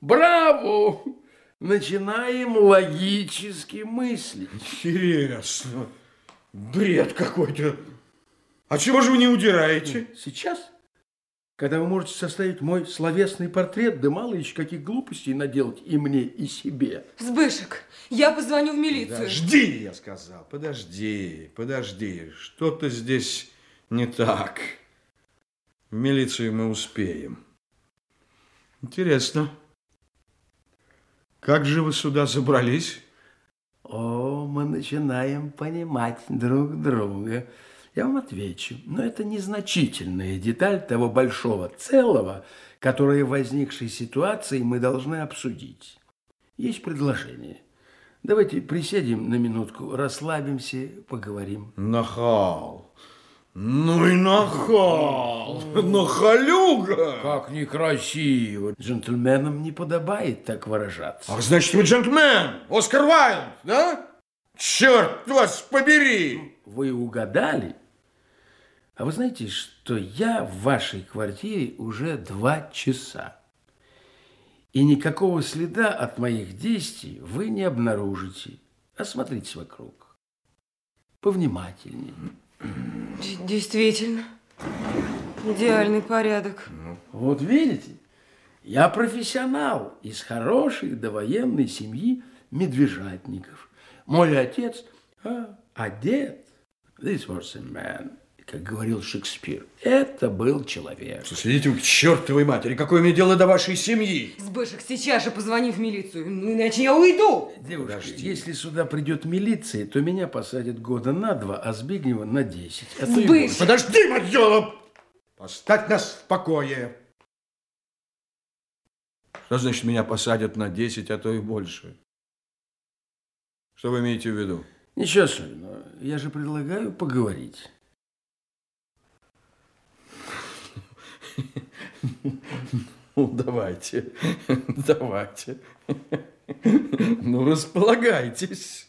Браво! Начинаем логически мыслить. Интересно. Бред какой-то. А чего же вы не удираете? Сейчас? Когда вы можете составить мой словесный портрет, да мало еще каких глупостей наделать и мне, и себе. Сбышек, я позвоню в милицию. Подожди, я сказал, подожди, подожди. Что-то здесь не так. В милицию мы успеем. Интересно. Как же вы сюда забрались? О, мы начинаем понимать друг друга. Я вам отвечу, но это незначительная деталь того большого целого, которое в возникшей ситуации мы должны обсудить. Есть предложение. Давайте присядем на минутку, расслабимся, поговорим. Нахал. Ну и нахал. Нахалюга. Как некрасиво. Джентльменам не подобает так выражаться. Ах, значит, вы джентльмен, Оскар Уайлд, да? Черт вас побери! Вы угадали? А вы знаете, что я в вашей квартире уже два часа. И никакого следа от моих действий вы не обнаружите. Осмотритесь вокруг. Повнимательнее. Действительно. Идеальный порядок. Вот видите, я профессионал из хорошей довоенной семьи медвежатников. Мой отец, а, дед, this was a man, как говорил Шекспир, это был человек. Следите к чертовой матери, какое мне дело до вашей семьи? Сбышек, сейчас же позвони в милицию, ну иначе я уйду. Девушка, Подожди. если сюда придет милиция, то меня посадят года на два, а Збигнева на десять. А Сбышек! Подожди, Марьёлов! Поставь нас в покое. Что значит меня посадят на десять, а то и больше? Что вы имеете в виду? Ничего особенного. Я же предлагаю поговорить. Ну, давайте, давайте. Ну, располагайтесь.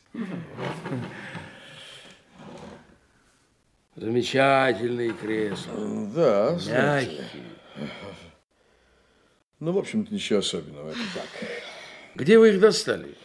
Замечательные кресла. Да, Мягкие. Ну, в общем-то, ничего особенного, это так. Где вы их достали?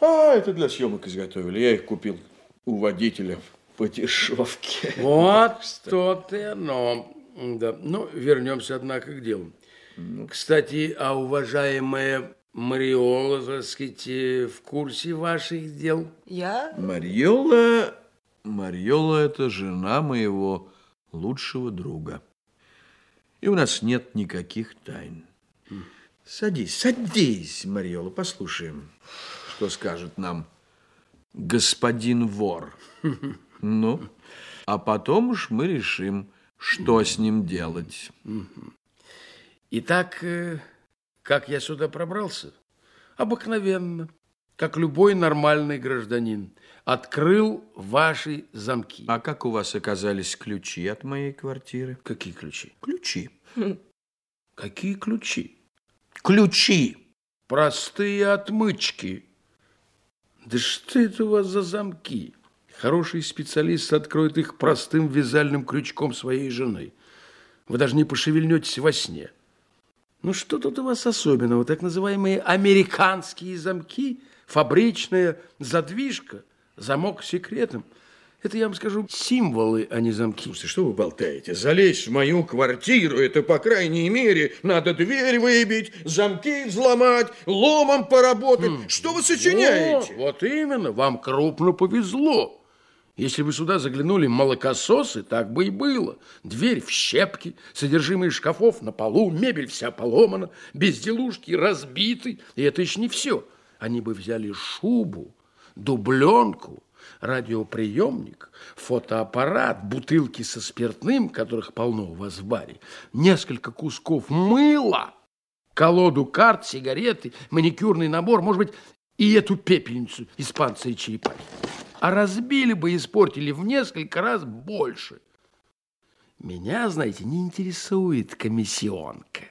А, это для съемок изготовили. Я их купил у водителя по дешевке. Вот то-то и оно. Да. Ну, вернемся, однако, к делу. Ну. Кстати, а уважаемая Мариола, так сказать, в курсе ваших дел? Я? Мариола... Мариола – это жена моего лучшего друга. И у нас нет никаких тайн. Садись, садись, Мариола, послушаем, что скажет нам господин вор. Ну, а потом уж мы решим, что с ним делать. Итак, э, как я сюда пробрался? Обыкновенно, как любой нормальный гражданин. Открыл ваши замки. А как у вас оказались ключи от моей квартиры? Какие ключи? Ключи. Какие ключи? Ключи. Простые отмычки. Да что это у вас за замки? Хороший специалист откроет их простым вязальным крючком своей жены. Вы даже не пошевельнетесь во сне. Ну что тут у вас особенного? Так называемые американские замки, фабричная задвижка, замок с секретом. Это, я вам скажу, символы, а не замки. Слушайте, что вы болтаете? Залезть в мою квартиру, это, по крайней мере, надо дверь выбить, замки взломать, ломом поработать. Хм. Что вы сочиняете? Вот, вот именно, вам крупно повезло. Если бы сюда заглянули молокососы, так бы и было. Дверь в щепки, содержимое шкафов на полу, мебель вся поломана, безделушки разбиты. И это еще не все. Они бы взяли шубу, дубленку, радиоприемник, фотоаппарат, бутылки со спиртным, которых полно у вас в баре, несколько кусков мыла, колоду карт, сигареты, маникюрный набор, может быть, и эту пепельницу испанца и черепахи а разбили бы и испортили в несколько раз больше. Меня, знаете, не интересует комиссионка.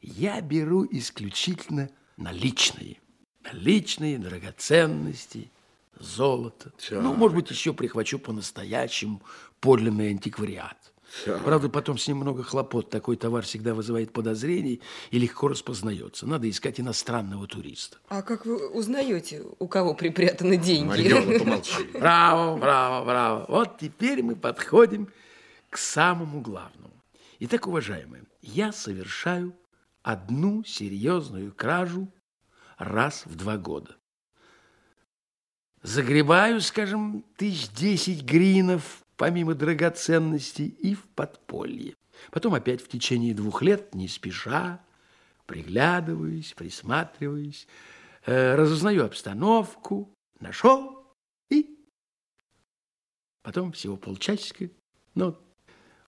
Я беру исключительно наличные. Наличные, драгоценности, золото. Так. Ну, может быть, еще прихвачу по-настоящему подлинный антиквариат. Да. Правда, потом с ним много хлопот. Такой товар всегда вызывает подозрений и легко распознается. Надо искать иностранного туриста. А как вы узнаете, у кого припрятаны деньги? Марьола, помолчи. Браво, браво, браво. Вот теперь мы подходим к самому главному. Итак, уважаемые, я совершаю одну серьезную кражу раз в два года. Загребаю, скажем, тысяч десять гринов, помимо драгоценностей, и в подполье. Потом опять в течение двух лет, не спеша, приглядываюсь, присматриваюсь, э, разузнаю обстановку, нашел и потом всего полчасика, ну,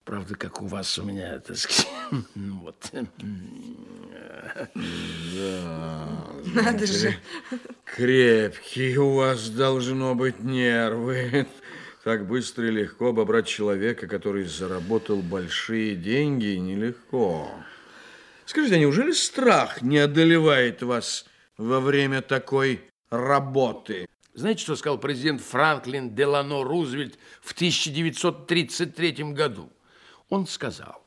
правда, как у вас у меня, так сказать, вот. Надо же. Крепкие у вас должно быть нервы. Так быстро и легко обобрать человека, который заработал большие деньги, нелегко. Скажите, а неужели страх не одолевает вас во время такой работы? Знаете, что сказал президент Франклин Делано Рузвельт в 1933 году? Он сказал,